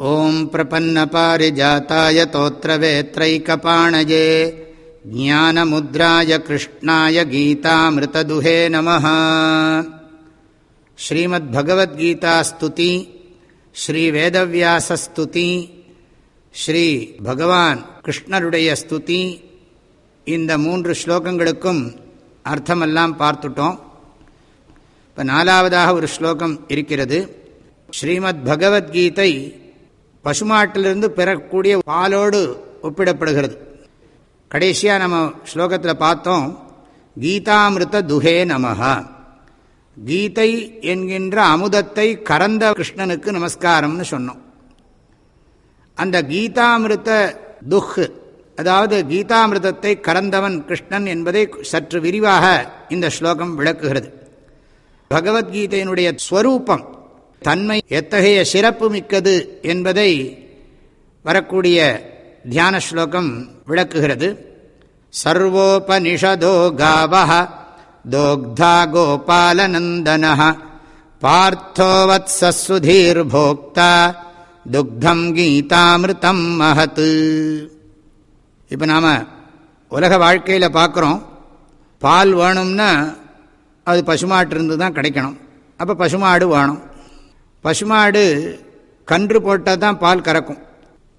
ॐ प्रपन्नपारिजाताय तोत्रवेत्रैकपाणये ज्ञानमुद्राय कृष्णाय गीतामृतदुहे नमः श्रीमद्भगवद्गीतास्तुति ஸ்ரீவேதவியாசஸ்துதி ஸ்ரீ பகவான் கிருஷ்ணருடைய ஸ்துதி இந்த மூன்று ஸ்லோகங்களுக்கும் அர்த்தமெல்லாம் பார்த்துட்டோம் இப்போ நாலாவதாக ஒரு ஸ்லோகம் இருக்கிறது ஸ்ரீமத் பகவத்கீதை பசுமாட்டிலிருந்து பெறக்கூடிய பாலோடு ஒப்பிடப்படுகிறது. கடைசியாக நம்ம ஸ்லோகத்தில் பார்த்தோம் கீதாமிருத துகே நமஹா. கீதை என்கின்ற அமுதத்தை கறந்த கிருஷ்ணனுக்கு நமஸ்காரம்னு சொன்னோம். அந்த கீதாமிருத துஹ் அதாவது கீதாமிருதத்தை கறந்தவன் கிருஷ்ணன் என்பதை சற்று விரிவாக இந்த ஸ்லோகம் விளக்குகிறது. பகவத்கீதையினுடைய ஸ்வரூபம் தன்மை எத்தகைய சிறப்பு மிக்கது என்பதை வரக்கூடிய தியான ஸ்லோகம் விளக்குகிறது. சர்வோபனிஷதோ காவ தோக்தா கோபாலநந்தன பார்த்தோவத்சுதீர் போக்தா துக்தம் கீதாமிருத்தம் மகத்து இப்போ நாம் உலக வாழ்க்கையில் பார்க்குறோம் பால் வேணும்னா அது பசுமாட்டிருந்து தான் கிடைக்கணும். அப்போ பசுமாடு வேணும். பசுமாடு கன்று போட்டால் தான் பால் கறக்கும்.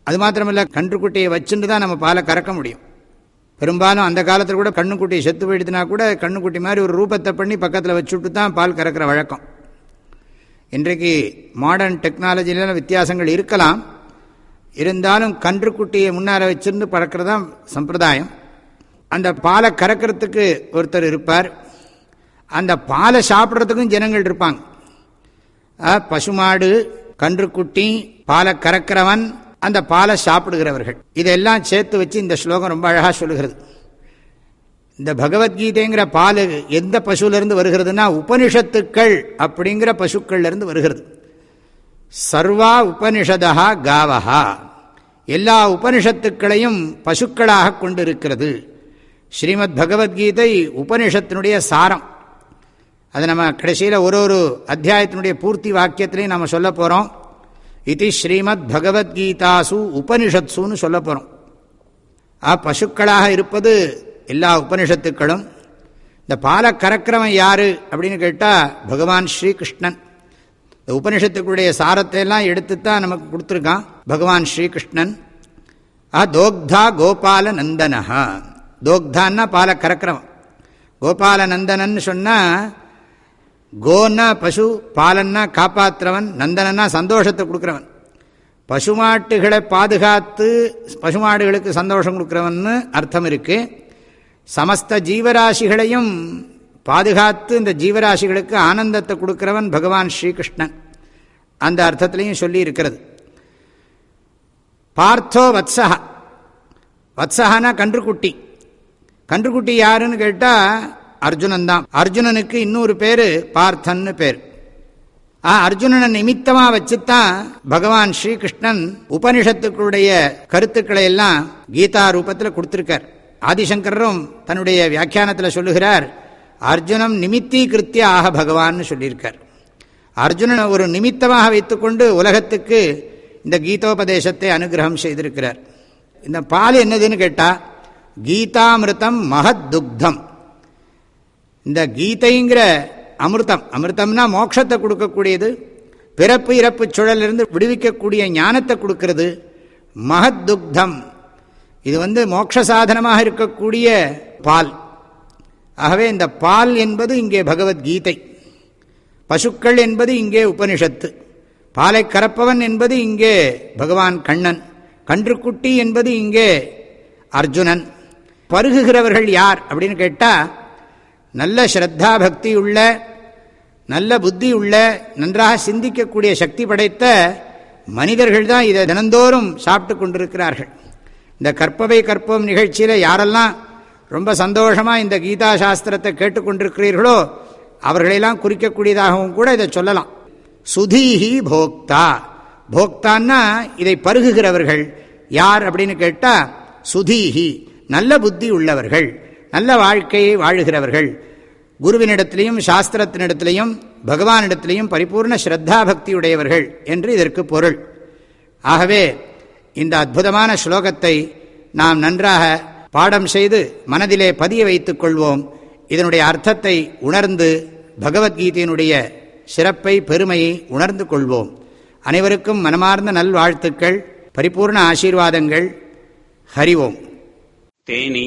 அது மாத்திரமில்ல கன்றுக்குட்டியை வச்சுட்டு தான் நம்ம பாலை கறக்க முடியும். பெரும்பாலும் அந்த காலத்தில் கூட கண்ணுக்குட்டியை செத்து போயிடுதுனா கூட கண்ணுக்குட்டி மாதிரி ஒரு ரூபத்தை பண்ணி பக்கத்தில் வச்சுட்டு தான் பால் கறக்கிற வழக்கம். இன்றைக்கு மாடர்ன் டெக்னாலஜிலாம் வித்தியாசங்கள் இருக்கலாம். இருந்தாலும் கன்றுக்குட்டியை முன்னால் வச்சுருந்து பறக்கிறது தான் சம்பிரதாயம். அந்த பாலை கறக்கிறதுக்கு ஒருத்தர் இருப்பார். அந்த பாலை சாப்பிட்றதுக்கும் ஜனங்கள் இருப்பாங்க. பசுமாடு கன்றுக்குட்டி பாலை கறக்கிறவன் அந்த பாலை சாப்பிடுகிறவர்கள். இதெல்லாம் சேர்த்து வச்சு இந்த ஸ்லோகம் ரொம்ப அழகாக சொல்லுகிறது. இந்த பகவத்கீதைங்கிற பால் எந்த பசுவிலிருந்து வருகிறதுனா உபனிஷத்துக்கள் அப்படிங்கிற பசுக்கள்லேருந்து வருகிறது. சர்வா உபனிஷதா காவஹா. எல்லா உபனிஷத்துக்களையும் பசுக்களாக கொண்டிருக்கிறது. ஸ்ரீமத் பகவத்கீதை உபனிஷத்தினுடைய சாரம். அதை நம்ம கடைசியில் ஒரு ஒரு அத்தியாயத்தினுடைய பூர்த்தி வாக்கியத்திலையும் நம்ம சொல்ல போகிறோம் இது ஸ்ரீமத் பகவத்கீதாசு உபனிஷத்ஸுன்னு சொல்ல போகிறோம் ஆ பசுக்களாக இருப்பது எல்லா உபனிஷத்துக்களும். இந்த பாலை கறக்கிறவன் யார் அப்படின்னு கேட்டால் பகவான் ஸ்ரீகிருஷ்ணன். இந்த உபனிஷத்துக்களுடைய சாரத்தை எல்லாம் எடுத்து தான் நமக்கு கொடுத்துருக்கான் பகவான் ஸ்ரீகிருஷ்ணன். ஆ தோக்தா கோபால நந்தனஹா தோக்தான்னா பாலை கறக்கிறவன். கோபால நந்தனன்னு சொன்னால் கோன்னா பசு பாலன்னா காப்பாற்றுறவன் நந்தனன்னா சந்தோஷத்தை கொடுக்குறவன். பசுமாட்டுகளை பாதுகாத்து பசுமாடுகளுக்கு சந்தோஷம் கொடுக்குறவன்னு அர்த்தம் இருக்குது சமஸ்த ஜீவராசிகளையும் பாதுகாத்து இந்த ஜீவராசிகளுக்கு ஆனந்தத்தை கொடுக்குறவன் பகவான் ஸ்ரீகிருஷ்ணன். அந்த அர்த்தத்திலையும் சொல்லி இருக்கிறது. பார்த்தோ வத்சகா வத்சகானா கன்றுக்குட்டி. கன்றுக்குட்டி யாருன்னு கேட்டால் அர்ஜுனன் தான் அர்ஜுனனுக்கு இன்னொரு பேர் பார்த்தன்னு பேர். அர்ஜுனனை நிமித்தமாக வச்சுத்தான் பகவான் ஸ்ரீகிருஷ்ணன் உபனிஷத்துக்களுடைய கருத்துக்களை எல்லாம் கீதா ரூபத்தில் கொடுத்துருக்கார். ஆதிசங்கரும் தன்னுடைய வியாக்கியானத்தில் சொல்லுகிறார் அர்ஜுனம் நிமித்தீகிருத்திய ஆக பகவான்னு சொல்லியிருக்கார். அர்ஜுனனை ஒரு நிமித்தமாக வைத்துக்கொண்டு உலகத்துக்கு இந்த கீதோபதேசத்தை அனுகிரகம் செய்திருக்கிறார். இந்த பால் என்னதுன்னு கேட்டால் கீதாமிருத்தம் மகத் துக்தம். இந்த கீதைங்கிற அமிர்தம் அமிர்தம்னா மோட்சத்தை கொடுக்கக்கூடியது பிறப்பு இறப்பு சுழலிருந்து விடுவிக்கக்கூடிய ஞானத்தை கொடுக்கறது மகத் துக்தம் இது வந்து மோட்ச சாதனமாக இருக்கக்கூடிய பால். ஆகவே இந்த பால் என்பது இங்கே பகவத்கீதை. பசுக்கள் என்பது இங்கே உபனிஷத்து. பாலை கறப்பவன் என்பது இங்கே பகவான் கண்ணன். கன்றுக்குட்டி என்பது இங்கே அர்ஜுனன். பருகுகிறவர்கள் யார் அப்படின்னு கேட்டால் நல்ல ஸ்ரத்தா பக்தி உள்ள நல்ல புத்தி உள்ள நன்றாக சிந்திக்கக்கூடிய சக்தி படைத்த மனிதர்கள் தான் இதை தினந்தோறும் சாப்பிட்டு கொண்டிருக்கிறார்கள். இந்த கற்பவை கற்போம் நிகழ்ச்சியில் யாரெல்லாம் ரொம்ப சந்தோஷமாக இந்த கீதா சாஸ்திரத்தை கேட்டுக்கொண்டிருக்கிறீர்களோ அவர்களெல்லாம் குறிக்கக்கூடியதாகவும் கூட இதை சொல்லலாம். சுதீஹி போக்தா. போக்தான்னா இதை பருகுகிறவர்கள். யார் அப்படின்னு கேட்டால் சுதீஹி நல்ல புத்தி உள்ளவர்கள். நல்ல வாழ்க்கையை வாழுகிறவர்கள். குருவினிடத்திலையும் சாஸ்திரத்தினிடத்திலையும் பகவானிடத்திலையும் பரிபூர்ண ஸ்ரத்தா பக்தியுடையவர்கள் என்று இதற்கு பொருள். ஆகவே இந்த அற்புதமான ஸ்லோகத்தை நாம் நன்றாக பாடம் செய்து மனதிலே பதிய வைத்துக் கொள்வோம். இதனுடைய அர்த்தத்தை உணர்ந்து பகவத்கீதையினுடைய சிறப்பை பெருமையை உணர்ந்து கொள்வோம். அனைவருக்கும் மனமார்ந்த நல்வாழ்த்துக்கள் பரிபூர்ண ஆசீர்வாதங்கள். ஹரிவோம் தேனி